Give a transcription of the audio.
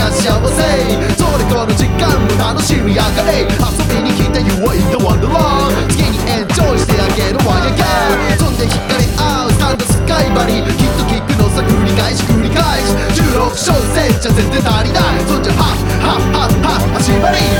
な幸せそれこの時間も楽しみやがれ遊びに来て You are in the wonderland 次にエンジョイしてあげるわやがそんで光合うサタンドスカイバリーきっとックのさ繰り返し繰り返し16小節じゃ絶対足りない。そんじゃハッハッハッハッ始まり